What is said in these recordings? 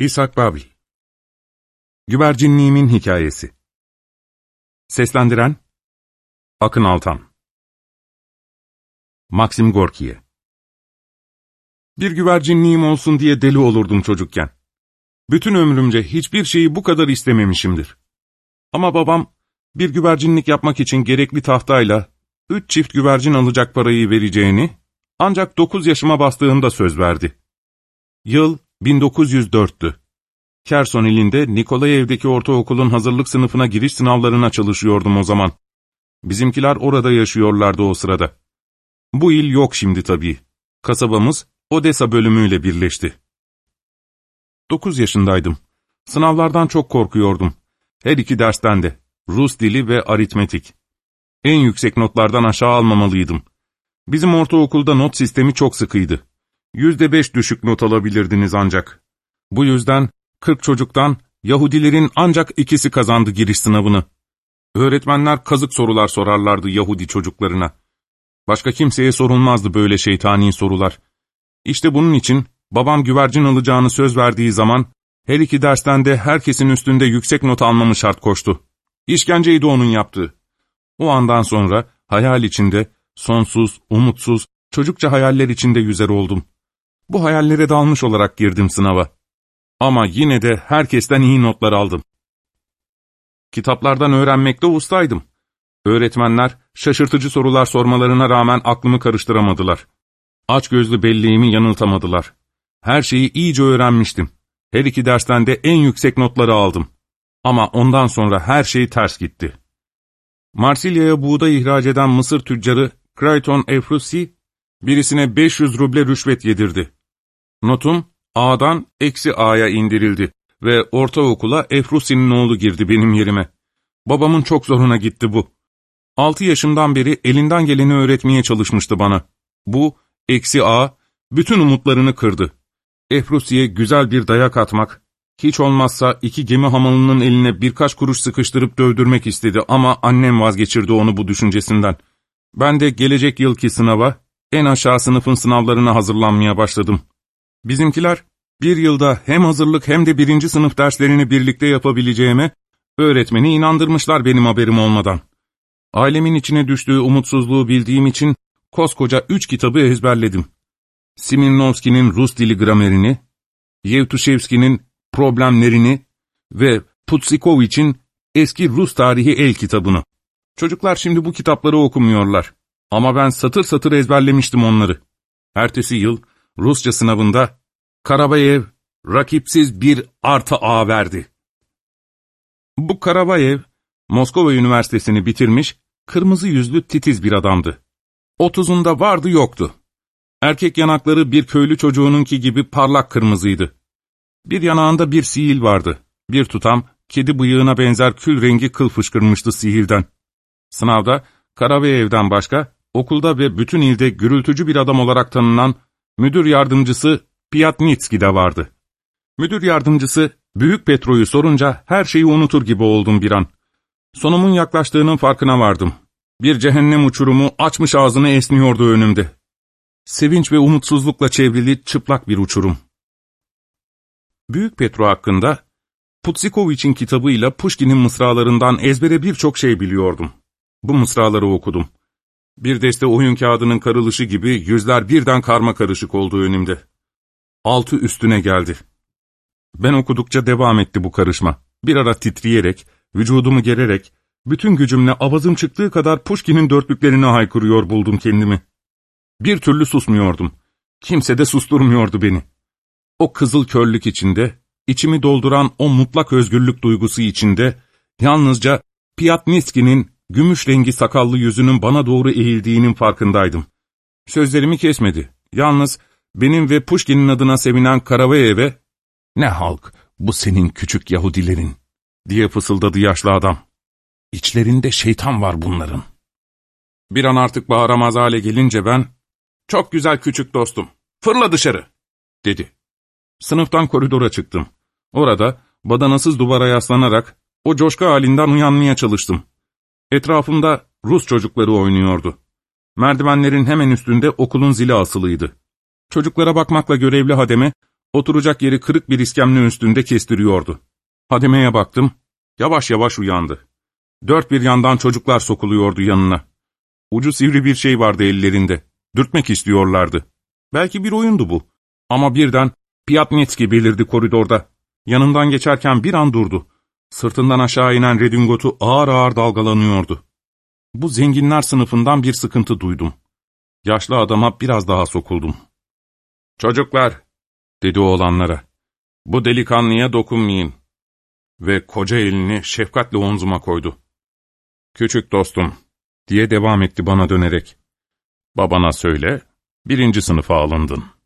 İshak Babil Güvercinliğimin Hikayesi Seslendiren Akın Altan Maxim Gorki'ye Bir güvercinliğim olsun diye deli olurdum çocukken. Bütün ömrümce hiçbir şeyi bu kadar istememişimdir. Ama babam bir güvercinlik yapmak için gerekli tahtayla üç çift güvercin alacak parayı vereceğini ancak dokuz yaşıma bastığında söz verdi. Yıl 1904'tü. Kerson ilinde Nikolayev'deki ortaokulun hazırlık sınıfına giriş sınavlarına çalışıyordum o zaman. Bizimkiler orada yaşıyorlardı o sırada. Bu il yok şimdi tabii. Kasabamız Odessa bölümüyle birleşti. Dokuz yaşındaydım. Sınavlardan çok korkuyordum. Her iki dersten de. Rus dili ve aritmetik. En yüksek notlardan aşağı almamalıydım. Bizim ortaokulda not sistemi çok sıkıydı. Yüzde beş düşük not alabilirdiniz ancak. Bu yüzden kırk çocuktan Yahudilerin ancak ikisi kazandı giriş sınavını. Öğretmenler kazık sorular sorarlardı Yahudi çocuklarına. Başka kimseye sorulmazdı böyle şeytani sorular. İşte bunun için babam güvercin alacağını söz verdiği zaman her iki dersten de herkesin üstünde yüksek not almamı şart koştu. İşkenceydi onun yaptığı. O andan sonra hayal içinde, sonsuz, umutsuz, çocukça hayaller içinde yüzer oldum. Bu hayallere dalmış olarak girdim sınava. Ama yine de herkesten iyi notlar aldım. Kitaplardan öğrenmekte ustaydım. Öğretmenler şaşırtıcı sorular sormalarına rağmen aklımı karıştıramadılar. Aç gözlü belleğimi yanıltamadılar. Her şeyi iyice öğrenmiştim. Her iki dersten de en yüksek notları aldım. Ama ondan sonra her şey ters gitti. Marsilya'ya buğday ihraç eden Mısır tüccarı Krayton Efrusi, birisine 500 ruble rüşvet yedirdi. Notum A'dan eksi A'ya indirildi ve ortaokula Efrusi'nin oğlu girdi benim yerime. Babamın çok zoruna gitti bu. Altı yaşımdan beri elinden geleni öğretmeye çalışmıştı bana. Bu, eksi A, bütün umutlarını kırdı. Efrusi'ye güzel bir dayak atmak, hiç olmazsa iki gemi hamalının eline birkaç kuruş sıkıştırıp dövdürmek istedi ama annem vazgeçirdi onu bu düşüncesinden. Ben de gelecek yılki sınava, en aşağı sınıfın sınavlarına hazırlanmaya başladım. Bizimkiler, bir yılda hem hazırlık hem de birinci sınıf derslerini birlikte yapabileceğime, öğretmeni inandırmışlar benim haberim olmadan. Ailemin içine düştüğü umutsuzluğu bildiğim için, koskoca üç kitabı ezberledim. Siminnovski'nin Rus dili gramerini, Yevtushevski'nin problemlerini ve Putsikovich'in eski Rus tarihi el kitabını. Çocuklar şimdi bu kitapları okumuyorlar. Ama ben satır satır ezberlemiştim onları. Ertesi yıl Rusça sınavında Karabayev rakipsiz bir artı A verdi. Bu Karabayev, Moskova Üniversitesi'ni bitirmiş, kırmızı yüzlü titiz bir adamdı. Otuzunda vardı yoktu. Erkek yanakları bir köylü çocuğununki gibi parlak kırmızıydı. Bir yanağında bir sihil vardı. Bir tutam, kedi bıyığına benzer kül rengi kıl fışkırmıştı sihilden. Sınavda, Karabayev'den başka, okulda ve bütün ilde gürültücü bir adam olarak tanınan müdür yardımcısı Piatnitski de vardı. Müdür yardımcısı, Büyük Petro'yu sorunca her şeyi unutur gibi oldum bir an. Sonumun yaklaştığının farkına vardım. Bir cehennem uçurumu açmış ağzını esniyordu önümde. Sevinç ve umutsuzlukla çevrili çıplak bir uçurum. Büyük Petro hakkında, Putsikovich'in kitabıyla Pushkin'in mısralarından ezbere birçok şey biliyordum. Bu mısraları okudum. Bir deste oyun kağıdının karılışı gibi yüzler birden karma karışık oldu önümde. Altı üstüne geldi. Ben okudukça devam etti bu karışma. Bir ara titreyerek, vücudumu gererek, bütün gücümle avazım çıktığı kadar Pushkin'in dörtlüklerini haykırıyor buldum kendimi. Bir türlü susmuyordum. Kimse de susturmuyordu beni. O kızıl körlük içinde, içimi dolduran o mutlak özgürlük duygusu içinde, yalnızca Piatnitski'nin gümüş rengi sakallı yüzünün bana doğru eğildiğinin farkındaydım. Sözlerimi kesmedi. Yalnız benim ve Pushkin'in adına sevinen Karavayev'e, ''Ne halk, bu senin küçük Yahudilerin.'' diye fısıldadı yaşlı adam. İçlerinde şeytan var bunların. Bir an artık bağıramaz hale gelince ben, ''Çok güzel küçük dostum, fırla dışarı.'' dedi. Sınıftan koridora çıktım. Orada badanasız duvara yaslanarak o coşku halinden uyanmaya çalıştım. Etrafımda Rus çocukları oynuyordu. Merdivenlerin hemen üstünde okulun zili asılıydı. Çocuklara bakmakla görevli hademe, Oturacak yeri kırık bir iskemle üstünde kestiriyordu. Hademeye baktım, yavaş yavaş uyandı. Dört bir yandan çocuklar sokuluyordu yanına. Ucu sivri bir şey vardı ellerinde. Dürtmek istiyorlardı. Belki bir oyundu bu. Ama birden Piatnetski belirdi koridorda. Yanından geçerken bir an durdu. Sırtından aşağı inen redingotu ağır ağır dalgalanıyordu. Bu zenginler sınıfından bir sıkıntı duydum. Yaşlı adama biraz daha sokuldum. ''Çocuklar'' dedi oğlanlara. ''Bu delikanlıya dokunmayın.'' Ve koca elini şefkatle omzuma koydu. ''Küçük dostum'' diye devam etti bana dönerek. ''Babana söyle, birinci sınıfa alındın.''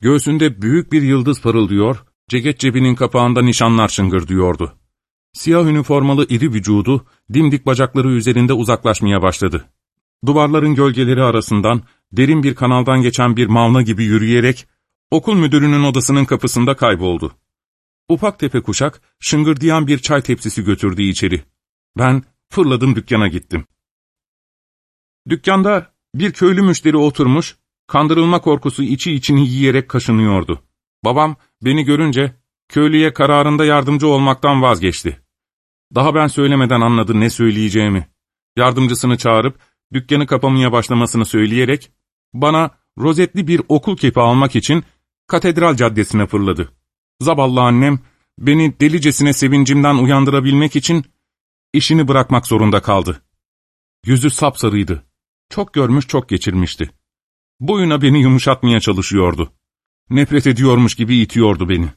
Göğsünde büyük bir yıldız parıldıyor, ceket cebinin kapağında nişanlar şıngırdıyordu. Siyah üniformalı iri vücudu, dimdik bacakları üzerinde uzaklaşmaya başladı. Duvarların gölgeleri arasından, derin bir kanaldan geçen bir mavna gibi yürüyerek, okul müdürünün odasının kapısında kayboldu. Ufak tepe kuşak, şıngırdayan bir çay tepsisi götürdü içeri. Ben fırladım dükkana gittim. Dükkanda bir köylü müşteri oturmuş, kandırılma korkusu içi içini yiyerek kaşınıyordu. Babam beni görünce köylüye kararında yardımcı olmaktan vazgeçti. Daha ben söylemeden anladı ne söyleyeceğimi. Yardımcısını çağırıp dükkanı kapamaya başlamasını söyleyerek bana rozetli bir okul kepi almak için katedral caddesine fırladı. Zavallı annem beni delicesine sevincimden uyandırabilmek için işini bırakmak zorunda kaldı. Yüzü sapsarıydı. Çok görmüş çok geçirmişti. Boyuna beni yumuşatmaya çalışıyordu. Nefret ediyormuş gibi itiyordu beni.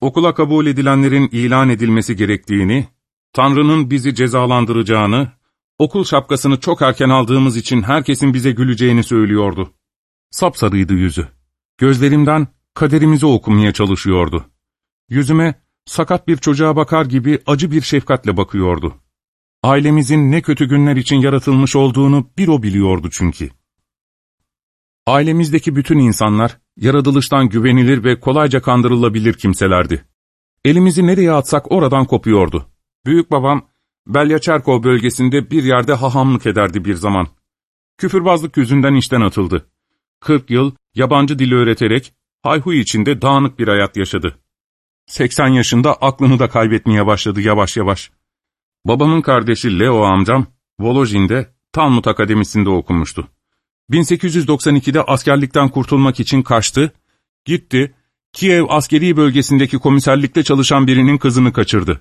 Okula kabul edilenlerin ilan edilmesi gerektiğini, Tanrı'nın bizi cezalandıracağını, okul şapkasını çok erken aldığımız için herkesin bize güleceğini söylüyordu. Sapsarıydı yüzü. Gözlerimden kaderimizi okumaya çalışıyordu. Yüzüme sakat bir çocuğa bakar gibi acı bir şefkatle bakıyordu. Ailemizin ne kötü günler için yaratılmış olduğunu bir o biliyordu çünkü. Ailemizdeki bütün insanlar, yaratılıştan güvenilir ve kolayca kandırılabilir kimselerdi. Elimizi nereye atsak oradan kopuyordu. Büyük babam, Belyaçerkov bölgesinde bir yerde hahamlık ederdi bir zaman. Küfürbazlık yüzünden işten atıldı. Kırk yıl yabancı dili öğreterek, hayhuy içinde dağınık bir hayat yaşadı. 80 yaşında aklını da kaybetmeye başladı yavaş yavaş. Babamın kardeşi Leo amcam, Volojin'de Talmud Akademisi'nde okumuştu. 1892'de askerlikten kurtulmak için kaçtı, gitti, Kiev askeri bölgesindeki komiserlikte çalışan birinin kızını kaçırdı.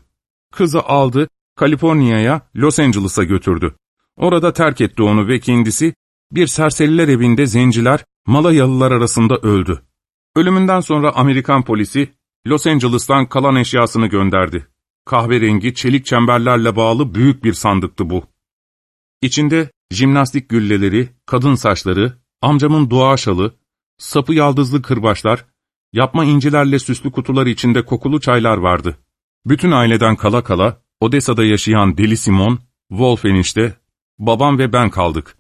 Kızı aldı, Kaliforniya'ya, Los Angeles'a götürdü. Orada terk etti onu ve kendisi, bir serseriler evinde zenciler, Malayalılar arasında öldü. Ölümünden sonra Amerikan polisi, Los Angeles'tan kalan eşyasını gönderdi. Kahverengi, çelik çemberlerle bağlı büyük bir sandıktı bu. İçinde jimnastik gülleleri, kadın saçları, amcamın dua şalı, sapı yaldızlı kırbaçlar, yapma incilerle süslü kutular içinde kokulu çaylar vardı. Bütün aileden kala kala, Odessa'da yaşayan Deli Simon, Wolf enişte, babam ve ben kaldık.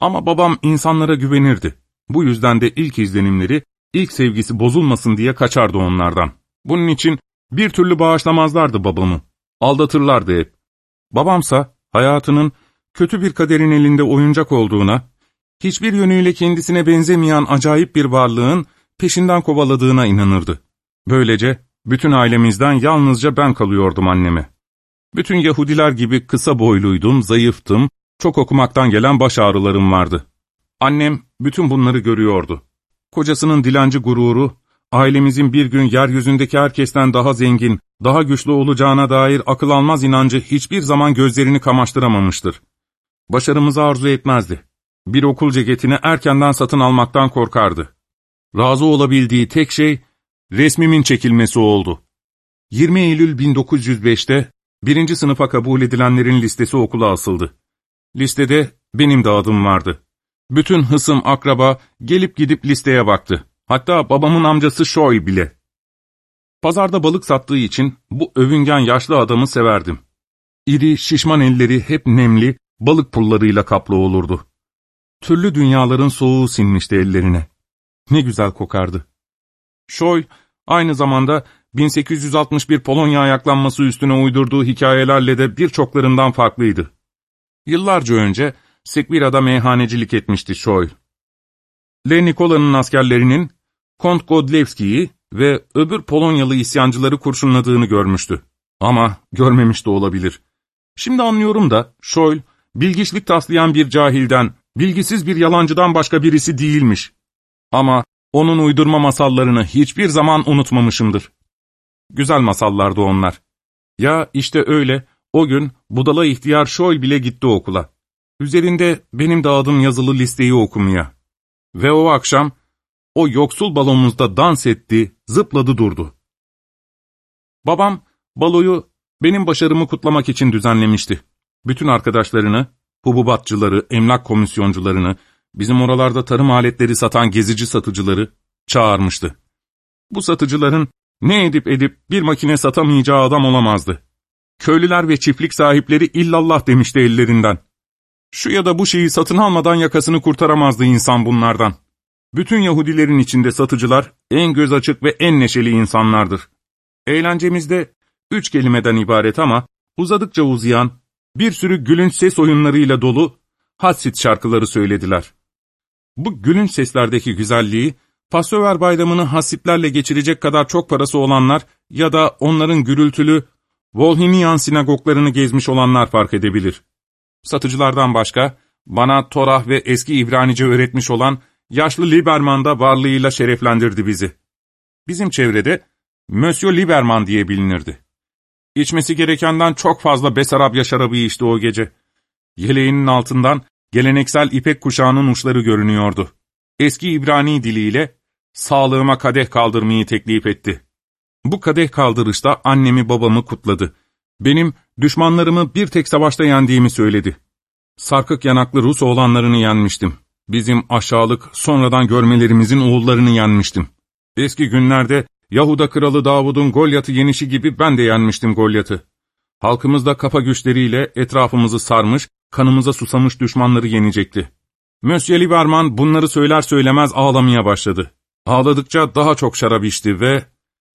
Ama babam insanlara güvenirdi. Bu yüzden de ilk izlenimleri, ilk sevgisi bozulmasın diye kaçardı onlardan. Bunun için bir türlü bağışlamazlardı babamı. Aldatırlardı hep. Babamsa hayatının kötü bir kaderin elinde oyuncak olduğuna, hiçbir yönüyle kendisine benzemeyen acayip bir varlığın peşinden kovaladığına inanırdı. Böylece bütün ailemizden yalnızca ben kalıyordum anneme. Bütün Yahudiler gibi kısa boyluydum, zayıftım, çok okumaktan gelen baş ağrılarım vardı. Annem bütün bunları görüyordu. Kocasının dilenci gururu, ailemizin bir gün yeryüzündeki herkesten daha zengin, daha güçlü olacağına dair akıl almaz inancı hiçbir zaman gözlerini kamaştıramamıştır. Başarımızı arzu etmezdi. Bir okul ceketini erkenden satın almaktan korkardı. Razı olabildiği tek şey, resmimin çekilmesi oldu. 20 Eylül 1905'te birinci sınıfa kabul edilenlerin listesi okula asıldı. Listede benim de adım vardı. Bütün hısım akraba gelip gidip listeye baktı. Hatta babamın amcası Şoy bile. Pazarda balık sattığı için bu övüngen yaşlı adamı severdim. İri, şişman elleri hep nemli, balık pullarıyla kaplı olurdu. Türlü dünyaların soğuğu sinmişti ellerine. Ne güzel kokardı. Şoy, aynı zamanda 1861 Polonya ayaklanması üstüne uydurduğu hikayelerle de birçoklarından farklıydı. Yıllarca önce Sekvira'da meyhanecilik etmişti Şoy. Le Nikola'nın askerlerinin Kont Godlevski'yi ve öbür Polonyalı isyancıları kurşunladığını görmüştü. Ama görmemiş de olabilir. Şimdi anlıyorum da Scholl, bilgiçlik taslayan bir cahilden, bilgisiz bir yalancıdan başka birisi değilmiş. Ama onun uydurma masallarını hiçbir zaman unutmamışımdır. Güzel masallardı onlar. Ya işte öyle, o gün budala ihtiyar Scholl bile gitti okula. Üzerinde benim de adım yazılı listeyi okumaya. Ve o akşam o yoksul balonumuzda dans etti, zıpladı durdu. Babam baloyu benim başarımı kutlamak için düzenlemişti. Bütün arkadaşlarını, hububatçıları, emlak komisyoncularını, bizim oralarda tarım aletleri satan gezici satıcıları çağırmıştı. Bu satıcıların ne edip edip bir makine satamayacağı adam olamazdı. Köylüler ve çiftlik sahipleri illallah demişti ellerinden. Şu ya da bu şeyi satın almadan yakasını kurtaramazdı insan bunlardan. Bütün Yahudilerin içinde satıcılar en göz açık ve en neşeli insanlardır. Eğlencemizde üç kelimeden ibaret ama uzadıkça uzayan, bir sürü gülünç ses oyunlarıyla dolu Hassit şarkıları söylediler. Bu gülünç seslerdeki güzelliği, Pasöver bayramını hasiplerle geçirecek kadar çok parası olanlar ya da onların gürültülü Volhinian sinagoglarını gezmiş olanlar fark edebilir. Satıcılardan başka, bana Torah ve eski İbranice öğretmiş olan yaşlı Liberman da varlığıyla şereflendirdi bizi. Bizim çevrede Monsieur Liberman diye bilinirdi. İçmesi gerekenden çok fazla Besarabya şarabı içti o gece. Yeleğinin altından geleneksel ipek kuşağının uçları görünüyordu. Eski İbrani diliyle sağlığıma kadeh kaldırmayı teklif etti. Bu kadeh kaldırışta annemi babamı kutladı. Benim düşmanlarımı bir tek savaşta yendiğimi söyledi. Sarkık yanaklı Rus oğlanlarını yenmiştim. Bizim aşağılık sonradan görmelerimizin oğullarını yenmiştim. Eski günlerde Yahuda kralı Davud'un Golyat'ı yenişi gibi ben de yenmiştim Golyat'ı. Halkımızda kafa güçleriyle etrafımızı sarmış, kanımıza susamış düşmanları yenecekti. Monsieur Liberman bunları söyler söylemez ağlamaya başladı. Ağladıkça daha çok şarap içti ve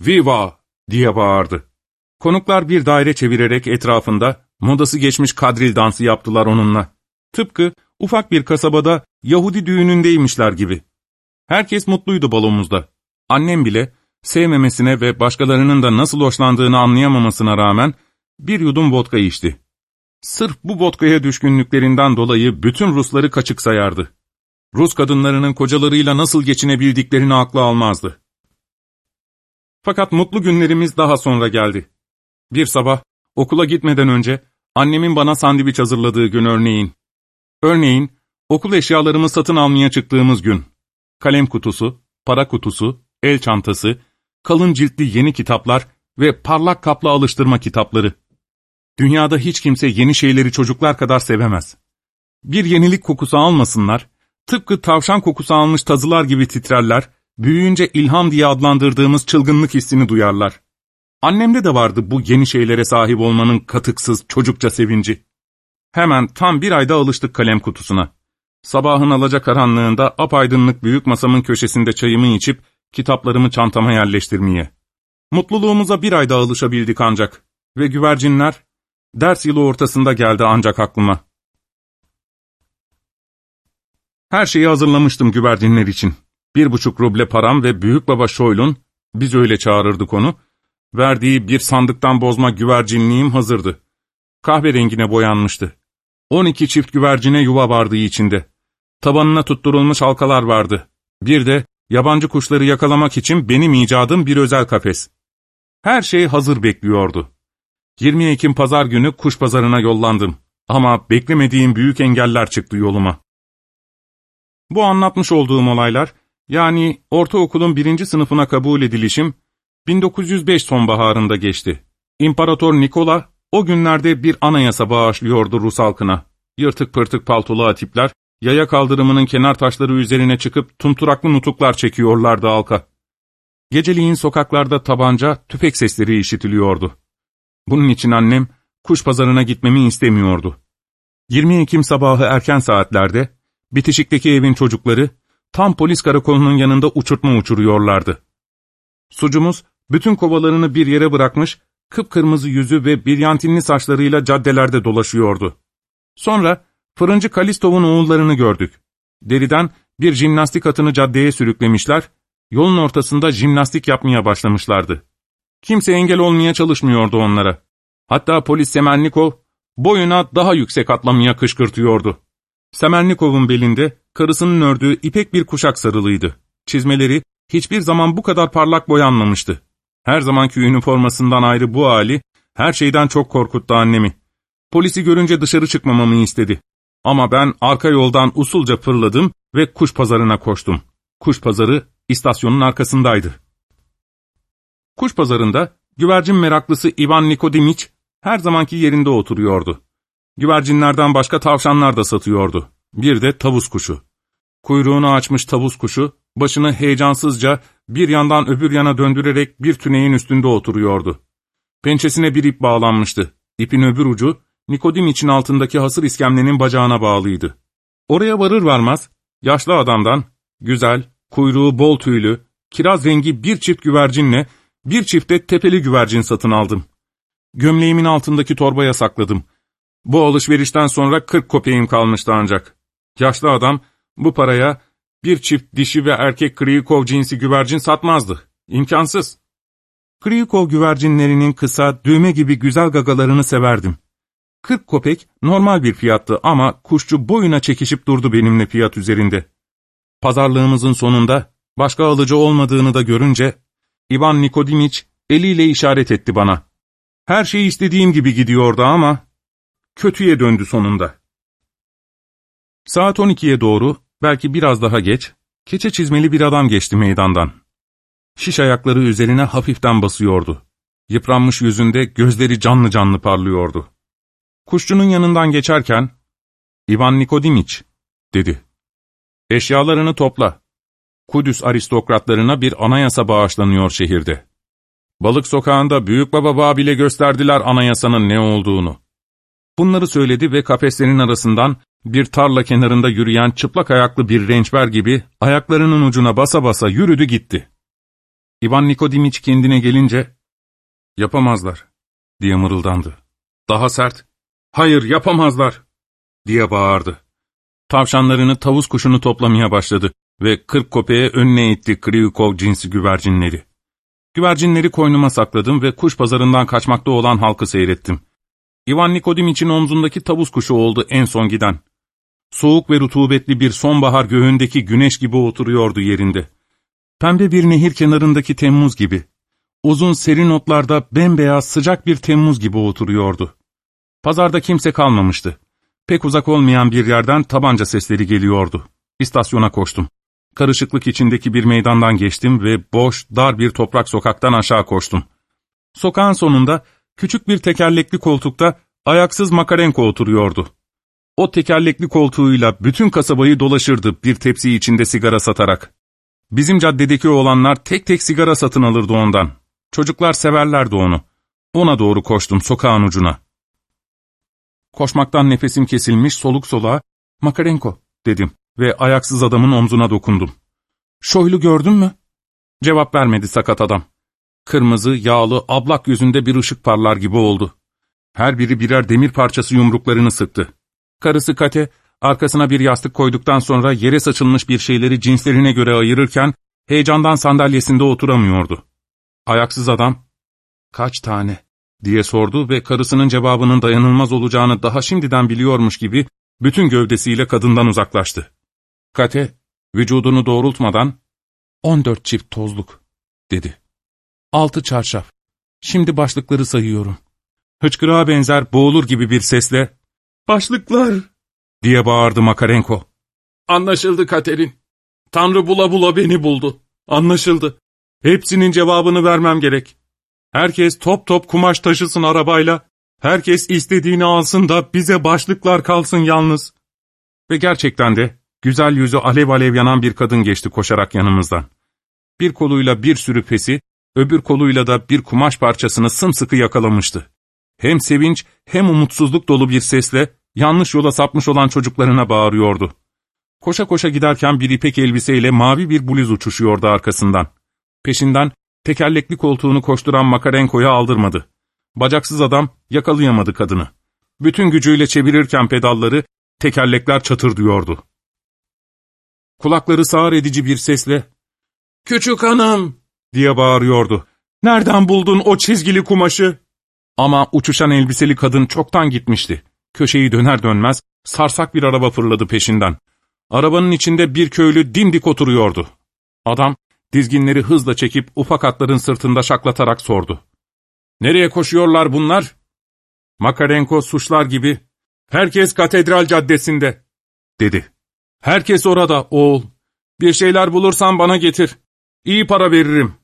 ''Viva!'' diye bağırdı. Konuklar bir daire çevirerek etrafında modası geçmiş kadril dansı yaptılar onunla. Tıpkı ufak bir kasabada Yahudi düğünündeymişler gibi. Herkes mutluydu balomuzda. Annem bile sevmemesine ve başkalarının da nasıl hoşlandığını anlayamamasına rağmen bir yudum vodka içti. Sırf bu vodkaya düşkünlüklerinden dolayı bütün Rusları kaçık sayardı. Rus kadınlarının kocalarıyla nasıl geçinebildiklerini aklı almazdı. Fakat mutlu günlerimiz daha sonra geldi. Bir sabah okula gitmeden önce annemin bana sandviç hazırladığı gün örneğin. Örneğin okul eşyalarımı satın almaya çıktığımız gün. Kalem kutusu, para kutusu, el çantası, kalın ciltli yeni kitaplar ve parlak kaplı alıştırma kitapları. Dünyada hiç kimse yeni şeyleri çocuklar kadar sevemez. Bir yenilik kokusu almasınlar, tıpkı tavşan kokusu almış tazılar gibi titrerler, büyüyünce ilham diye adlandırdığımız çılgınlık hissini duyarlar. Annemde de vardı bu yeni şeylere sahip olmanın katıksız, çocukça sevinci. Hemen tam bir ayda alıştık kalem kutusuna. Sabahın alaca karanlığında apaydınlık büyük masamın köşesinde çayımı içip kitaplarımı çantama yerleştirmeye. Mutluluğumuza bir ayda alışabildik ancak ve güvercinler ders yılı ortasında geldi ancak aklıma. Her şeyi hazırlamıştım güvercinler için. Bir buçuk ruble param ve büyük baba Şoyl'un, biz öyle çağırırdık onu, verdiği bir sandıktan bozma güvercinliğim hazırdı. Kahverengine boyanmıştı. On iki çift güvercine yuva vardı içinde. Tabanına tutturulmuş halkalar vardı. Bir de yabancı kuşları yakalamak için benim icadım bir özel kafes. Her şey hazır bekliyordu. 20 Ekim pazar günü kuş pazarına yollandım. Ama beklemediğim büyük engeller çıktı yoluma. Bu anlatmış olduğum olaylar, yani ortaokulun birinci sınıfına kabul edilişim, 1905 sonbaharında geçti. İmparator Nikola, o günlerde bir anayasa bağışlıyordu Rus halkına. Yırtık pırtık paltolu atipler, yaya kaldırımının kenar taşları üzerine çıkıp tumturaklı nutuklar çekiyorlardı halka. Geceliğin sokaklarda tabanca, tüfek sesleri işitiliyordu. Bunun için annem, kuş pazarına gitmemi istemiyordu. 20 Ekim sabahı erken saatlerde, bitişikteki evin çocukları, tam polis karakolunun yanında uçurtma uçuruyorlardı. Sucumuz, bütün kovalarını bir yere bırakmış, kıpkırmızı yüzü ve biryantinli saçlarıyla caddelerde dolaşıyordu. Sonra fırıncı Kalistov'un oğullarını gördük. Deriden bir jimnastik atını caddeye sürüklemişler yolun ortasında jimnastik yapmaya başlamışlardı. Kimse engel olmaya çalışmıyordu onlara. Hatta polis Semennikov boyuna daha yüksek atlamaya kışkırtıyordu. Semennikov'un belinde karısının ördüğü ipek bir kuşak sarılıydı. Çizmeleri hiçbir zaman bu kadar parlak boyanmamıştı. Her zamanki üniformasından ayrı bu hali her şeyden çok korkuttu annemi. Polisi görünce dışarı çıkmamamı istedi. Ama ben arka yoldan usulca fırladım ve kuş pazarına koştum. Kuş pazarı istasyonun arkasındaydı. Kuş pazarında güvercin meraklısı Ivan Nikodimiç her zamanki yerinde oturuyordu. Güvercinlerden başka tavşanlar da satıyordu. Bir de tavus kuşu. Kuyruğunu açmış tavus kuşu, başını heyecansızca bir yandan öbür yana döndürerek bir tüneyin üstünde oturuyordu. Pençesine bir ip bağlanmıştı. İpin öbür ucu, Nikodim için altındaki hasır iskemlenin bacağına bağlıydı. Oraya varır varmaz, yaşlı adamdan, güzel, kuyruğu bol tüylü, kiraz rengi bir çift güvercinle, bir çifte tepeli güvercin satın aldım. Gömleğimin altındaki torbaya sakladım. Bu alışverişten sonra kırk kopeğim kalmıştı ancak. Yaşlı adam, bu paraya bir çift dişi ve erkek Kriyukov cinsi güvercin satmazdı. İmkansız. Kriyukov güvercinlerinin kısa, düğme gibi güzel gagalarını severdim. 40 kopek normal bir fiyattı ama kuşçu boyuna çekişip durdu benimle fiyat üzerinde. Pazarlığımızın sonunda başka alıcı olmadığını da görünce Ivan Nikodimiç eliyle işaret etti bana. Her şey istediğim gibi gidiyordu ama kötüye döndü sonunda. Saat 12'ye doğru, belki biraz daha geç, keçe çizmeli bir adam geçti meydandan. Şiş ayakları üzerine hafiften basıyordu. Yıpranmış yüzünde gözleri canlı canlı parlıyordu. Kuşçunun yanından geçerken, ''İvan Nikodimiç'' dedi. ''Eşyalarını topla. Kudüs aristokratlarına bir anayasa bağışlanıyor şehirde. Balık sokağında Büyük Baba Babil'e gösterdiler anayasanın ne olduğunu. Bunları söyledi ve kafeslerin arasından bir tarla kenarında yürüyen çıplak ayaklı bir rençber gibi ayaklarının ucuna basa basa yürüdü gitti. İvan Nikodimiç kendine gelince, ''Yapamazlar.'' diye mırıldandı. Daha sert, ''Hayır yapamazlar.'' diye bağırdı. Tavşanlarını tavus kuşunu toplamaya başladı ve kırk kopeye önüne itti Kriyukov cinsi güvercinleri. Güvercinleri koynuma sakladım ve kuş pazarından kaçmakta olan halkı seyrettim. İvan Nikodim için omzundaki tavus kuşu oldu en son giden. Soğuk ve rutubetli bir sonbahar göğündeki güneş gibi oturuyordu yerinde. Pembe bir nehir kenarındaki Temmuz gibi. Uzun serin otlarda bembeyaz sıcak bir Temmuz gibi oturuyordu. Pazarda kimse kalmamıştı. Pek uzak olmayan bir yerden tabanca sesleri geliyordu. İstasyona koştum. Karışıklık içindeki bir meydandan geçtim ve boş, dar bir toprak sokaktan aşağı koştum. Sokağın sonunda küçük bir tekerlekli koltukta ayaksız Makarenko oturuyordu. O tekerlekli koltuğuyla bütün kasabayı dolaşırdı bir tepsi içinde sigara satarak. Bizim caddedeki oğlanlar tek tek sigara satın alırdı ondan. Çocuklar severlerdi onu. Ona doğru koştum sokağın ucuna. Koşmaktan nefesim kesilmiş soluk soluğa, ''Makarenko'' dedim ve ayaksız adamın omzuna dokundum. ''Şoylu gördün mü?'' Cevap vermedi sakat adam. Kırmızı, yağlı, ablak yüzünde bir ışık parlar gibi oldu. Her biri birer demir parçası yumruklarını sıktı. Karısı Kate, arkasına bir yastık koyduktan sonra yere saçılmış bir şeyleri cinslerine göre ayırırken, heyecandan sandalyesinde oturamıyordu. Ayaksız adam, ''Kaç tane?'' diye sordu ve karısının cevabının dayanılmaz olacağını daha şimdiden biliyormuş gibi bütün gövdesiyle kadından uzaklaştı. Kate, vücudunu doğrultmadan, ''On dört çift tozluk.'' dedi. ''Altı çarşaf. Şimdi başlıkları sayıyorum.'' Hıçkırığa benzer boğulur gibi bir sesle, ''Başlıklar!'' diye bağırdı Makarenko. ''Anlaşıldı Katerin. Tanrı bula bula beni buldu. Anlaşıldı. Hepsinin cevabını vermem gerek. Herkes top top kumaş taşısın arabayla. Herkes istediğini alsın da bize başlıklar kalsın yalnız.'' Ve gerçekten de güzel yüzü alev alev yanan bir kadın geçti koşarak yanımızdan. Bir koluyla bir sürü pesi, öbür koluyla da bir kumaş parçasını sımsıkı yakalamıştı. Hem sevinç hem umutsuzluk dolu bir sesle yanlış yola sapmış olan çocuklarına bağırıyordu. Koşa koşa giderken bir ipek elbiseyle mavi bir bluz uçuşuyordu arkasından. Peşinden tekerlekli koltuğunu koşturan Makarenko'ya aldırmadı. Bacaksız adam yakalayamadı kadını. Bütün gücüyle çevirirken pedalları tekerlekler çatır diyordu. Kulakları sağır edici bir sesle Küçük hanım! diye bağırıyordu. Nereden buldun o çizgili kumaşı? Ama uçuşan elbiseli kadın çoktan gitmişti. Köşeyi döner dönmez sarsak bir araba fırladı peşinden. Arabanın içinde bir köylü dimdik oturuyordu. Adam dizginleri hızla çekip ufak atların sırtında şaklatarak sordu. ''Nereye koşuyorlar bunlar?'' Makarenko suçlar gibi ''Herkes katedral caddesinde.'' dedi. ''Herkes orada oğul. Bir şeyler bulursan bana getir. İyi para veririm.''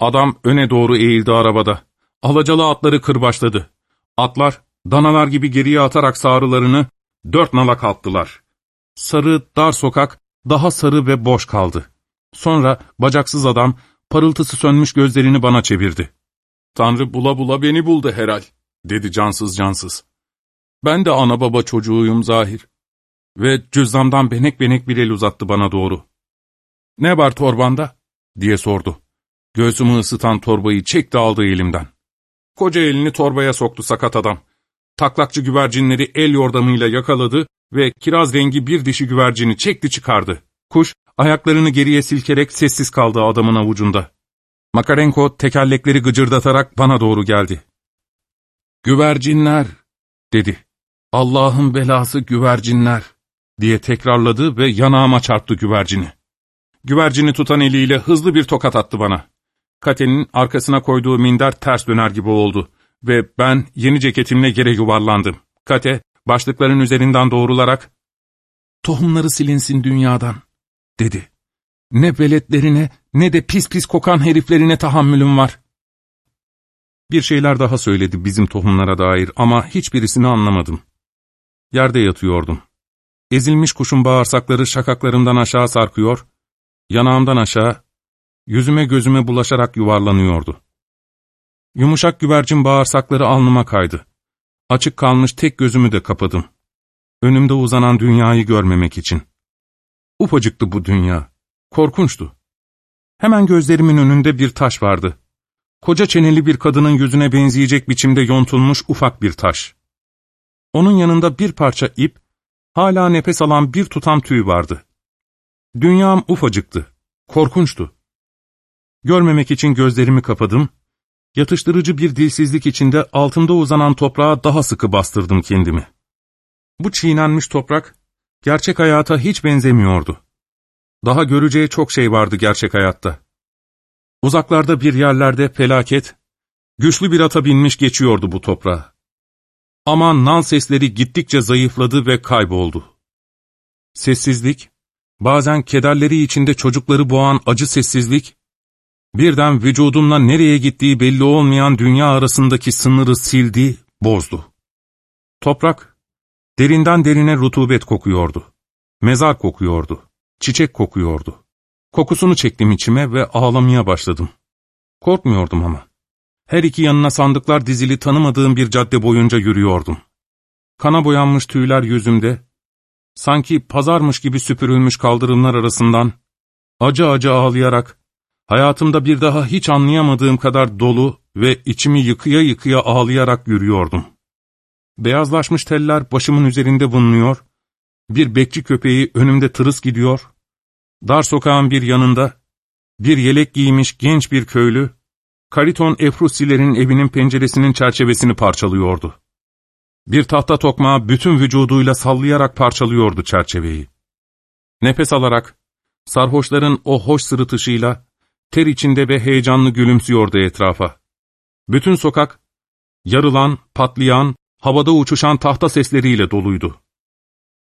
Adam öne doğru eğildi arabada. Alacalı atları kırbaçladı. Atlar danalar gibi geriye atarak sağrılarını dört nala kalktılar. Sarı, dar sokak daha sarı ve boş kaldı. Sonra bacaksız adam parıltısı sönmüş gözlerini bana çevirdi. ''Tanrı bula bula beni buldu herhal.'' dedi cansız cansız. ''Ben de ana baba çocuğuyum zahir.'' Ve cüzdandan benek benek bir el uzattı bana doğru. ''Ne var torbanda?'' diye sordu. Göğsümü ısıtan torbayı çekti aldı elimden. Koca elini torbaya soktu sakat adam. Taklakçı güvercinleri el yordamıyla yakaladı ve kiraz rengi bir dişi güvercini çekti çıkardı. Kuş ayaklarını geriye silkerek sessiz kaldı adamın avucunda. Makarenko tekerlekleri gıcırdatarak bana doğru geldi. ''Güvercinler'' dedi. ''Allah'ın belası güvercinler'' diye tekrarladı ve yanağıma çarptı güvercini. Güvercini tutan eliyle hızlı bir tokat attı bana. Kate'nin arkasına koyduğu minder ters döner gibi oldu ve ben yeni ceketimle yere yuvarlandım. Kate, başlıkların üzerinden doğrularak, ''Tohumları silinsin dünyadan.'' dedi. ''Ne veletlerine ne de pis pis kokan heriflerine tahammülüm var.'' Bir şeyler daha söyledi bizim tohumlara dair ama hiçbirisini anlamadım. Yerde yatıyordum. Ezilmiş kuşun bağırsakları şakaklarımdan aşağı sarkıyor, yanağımdan aşağı, yüzüme gözüme bulaşarak yuvarlanıyordu. Yumuşak güvercin bağırsakları alnıma kaydı. Açık kalmış tek gözümü de kapadım. Önümde uzanan dünyayı görmemek için. Ufacıktı bu dünya. Korkunçtu. Hemen gözlerimin önünde bir taş vardı. Koca çeneli bir kadının yüzüne benzeyecek biçimde yontulmuş ufak bir taş. Onun yanında bir parça ip, hala nefes alan bir tutam tüy vardı. Dünyam ufacıktı. Korkunçtu. Görmemek için gözlerimi kapadım, yatıştırıcı bir dilsizlik içinde altında uzanan toprağa daha sıkı bastırdım kendimi. Bu çiğnenmiş toprak, gerçek hayata hiç benzemiyordu. Daha göreceği çok şey vardı gerçek hayatta. Uzaklarda bir yerlerde felaket, güçlü bir ata binmiş geçiyordu bu toprağa. Ama nal sesleri gittikçe zayıfladı ve kayboldu. Sessizlik, bazen kederleri içinde çocukları boğan acı sessizlik, birden vücudumla nereye gittiği belli olmayan dünya arasındaki sınırı sildi, bozdu. Toprak, derinden derine rutubet kokuyordu. Mezar kokuyordu. Çiçek kokuyordu. Kokusunu çektim içime ve ağlamaya başladım. Korkmuyordum ama. Her iki yanına sandıklar dizili tanımadığım bir cadde boyunca yürüyordum. Kana boyanmış tüyler yüzümde, sanki pazarmış gibi süpürülmüş kaldırımlar arasından, acı acı ağlayarak, hayatımda bir daha hiç anlayamadığım kadar dolu ve içimi yıkıya yıkıya ağlayarak yürüyordum. Beyazlaşmış teller başımın üzerinde bulunuyor, bir bekçi köpeği önümde tırıs gidiyor, dar sokağın bir yanında, bir yelek giymiş genç bir köylü, Kariton Efrusilerin evinin penceresinin çerçevesini parçalıyordu. Bir tahta tokmağı bütün vücuduyla sallayarak parçalıyordu çerçeveyi. Nefes alarak, sarhoşların o hoş sırıtışıyla, ter içinde ve heyecanlı gülümsüyordu etrafa. Bütün sokak, yarılan, patlayan, havada uçuşan tahta sesleriyle doluydu.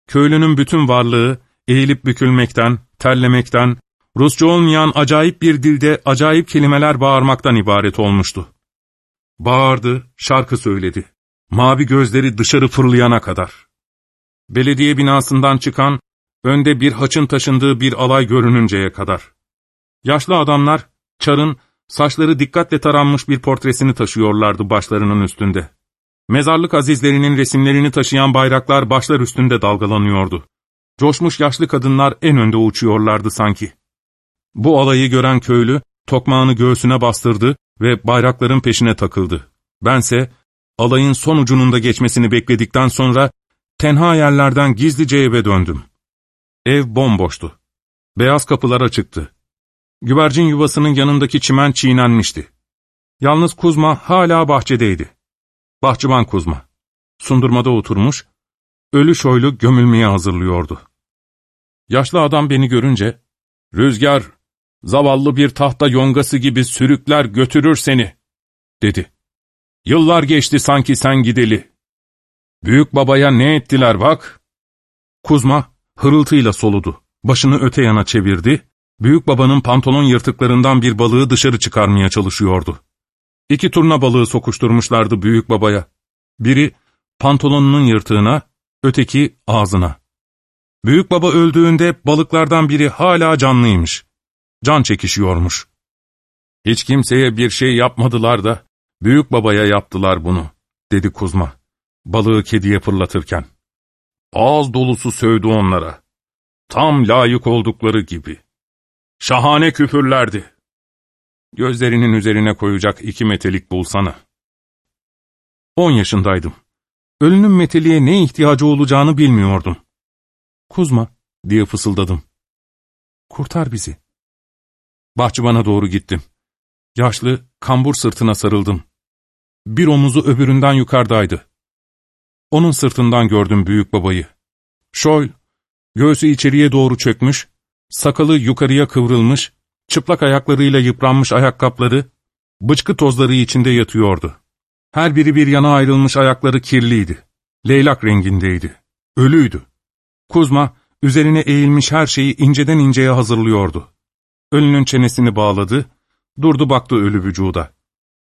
Köylünün bütün varlığı, eğilip bükülmekten, terlemekten, Rusça olmayan acayip bir dilde acayip kelimeler bağırmaktan ibaret olmuştu. Bağırdı, şarkı söyledi. Mavi gözleri dışarı fırlayana kadar. Belediye binasından çıkan, önde bir haçın taşındığı bir alay görününceye kadar. Yaşlı adamlar, çarın, saçları dikkatle taranmış bir portresini taşıyorlardı başlarının üstünde. Mezarlık azizlerinin resimlerini taşıyan bayraklar başlar üstünde dalgalanıyordu. Coşmuş yaşlı kadınlar en önde uçuyorlardı sanki. Bu alayı gören köylü, tokmağını göğsüne bastırdı ve bayrakların peşine takıldı. Bense, alayın son ucunun da geçmesini bekledikten sonra, tenha yerlerden gizlice eve döndüm. Ev bomboştu. Beyaz kapılar açıktı. Güvercin yuvasının yanındaki çimen çiğnenmişti. Yalnız Kuzma hala bahçedeydi. Bahçıvan Kuzma. Sundurmada oturmuş, ölü şoylu gömülmeye hazırlıyordu. Yaşlı adam beni görünce, ''Rüzgar, zavallı bir tahta yongası gibi sürükler götürür seni.'' dedi. ''Yıllar geçti sanki sen gideli. Büyük babaya ne ettiler bak.'' Kuzma hırıltıyla soludu. Başını öte yana çevirdi, büyük babanın pantolon yırtıklarından bir balığı dışarı çıkarmaya çalışıyordu. İki turna balığı sokuşturmuşlardı büyük babaya. Biri pantolonunun yırtığına, öteki ağzına. Büyük baba öldüğünde balıklardan biri hala canlıymış. Can çekişiyormuş. Hiç kimseye bir şey yapmadılar da, büyük babaya yaptılar bunu, dedi Kuzma, balığı kediye fırlatırken. Ağız dolusu sövdü onlara. Tam layık oldukları gibi. Şahane küfürlerdi. Gözlerinin üzerine koyacak iki metelik bulsana. On yaşındaydım. Ölünün meteliğe ne ihtiyacı olacağını bilmiyordum. Kuzma, diye fısıldadım. Kurtar bizi. Bahçıvana doğru gittim. Yaşlı, kambur sırtına sarıldım. Bir omuzu öbüründen yukarıdaydı. Onun sırtından gördüm büyük babayı. Şoy, göğsü içeriye doğru çökmüş, sakalı yukarıya kıvrılmış, çıplak ayaklarıyla yıpranmış ayakkabıları, bıçkı tozları içinde yatıyordu. Her biri bir yana ayrılmış ayakları kirliydi. Leylak rengindeydi. Ölüydü. Kuzma, üzerine eğilmiş her şeyi inceden inceye hazırlıyordu. Ölünün çenesini bağladı, durdu baktı ölü vücuda.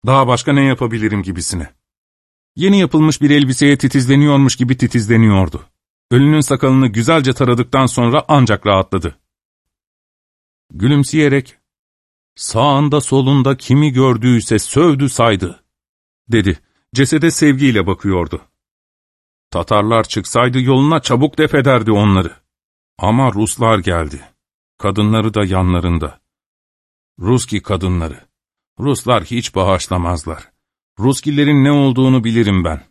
Daha başka ne yapabilirim gibisine. Yeni yapılmış bir elbiseye titizleniyormuş gibi titizleniyordu. Ölünün sakalını güzelce taradıktan sonra ancak rahatladı. Gülümseyerek, ''Sağında solunda kimi gördüyse sövdü saydı.'' dedi. Cesede sevgiyle bakıyordu. Tatarlar çıksaydı yoluna çabuk def ederdi onları. Ama Ruslar geldi. Kadınları da yanlarında. Ruski kadınları. Ruslar hiç bağışlamazlar. Ruskilerin ne olduğunu bilirim ben.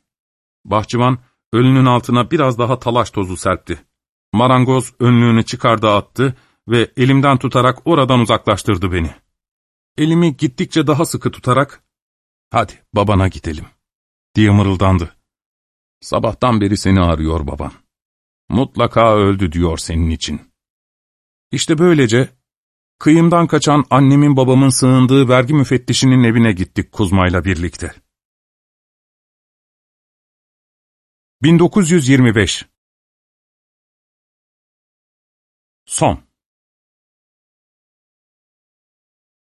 Bahçıvan, ölünün altına biraz daha talaş tozu serpti. Marangoz önlüğünü çıkardı attı ve elimden tutarak oradan uzaklaştırdı beni. Elimi gittikçe daha sıkı tutarak, ''Hadi babana gidelim.'' diye mırıldandı. ''Sabahtan beri seni arıyor baban. Mutlaka öldü diyor senin için.'' İşte böylece kıyımdan kaçan annemin babamın sığındığı vergi müfettişinin evine gittik Kuzma'yla birlikte. 1925 Son